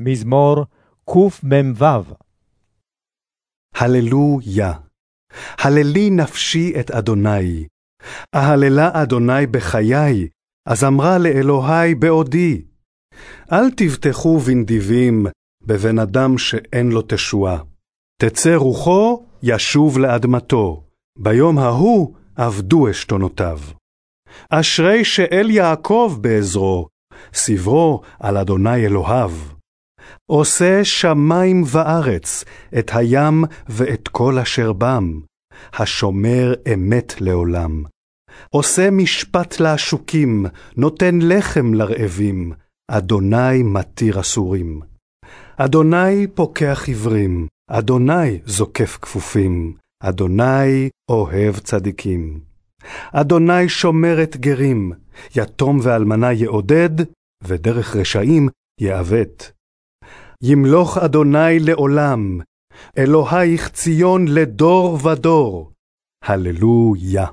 מזמור קמ"ו הללויה. הללי נפשי את אדוני. אהללה אדוני בחיי, אז אמרה לאלוהי בעודי. אל תבטחו בנדיבים, בבן אדם שאין לו תשועה. תצא רוחו, ישוב לאדמתו. ביום ההוא אבדו עשתונותיו. אשרי שאל יעקב בעזרו, סברו על אדוני אלוהיו. עושה שמים וארץ, את הים ואת כל אשר בם, השומר אמת לעולם. עושה משפט לעשוקים, נותן לחם לרעבים, אדוני מתיר אסורים. אדוני פוקח עיוורים, אדוני זוקף כפופים, אדוני אוהב צדיקים. אדוני שומר את גרים, יתום ואלמנה יעודד, ודרך רשעים יעוות. ימלוך אדוני לעולם, אלוהיך ציון לדור ודור. הללויה.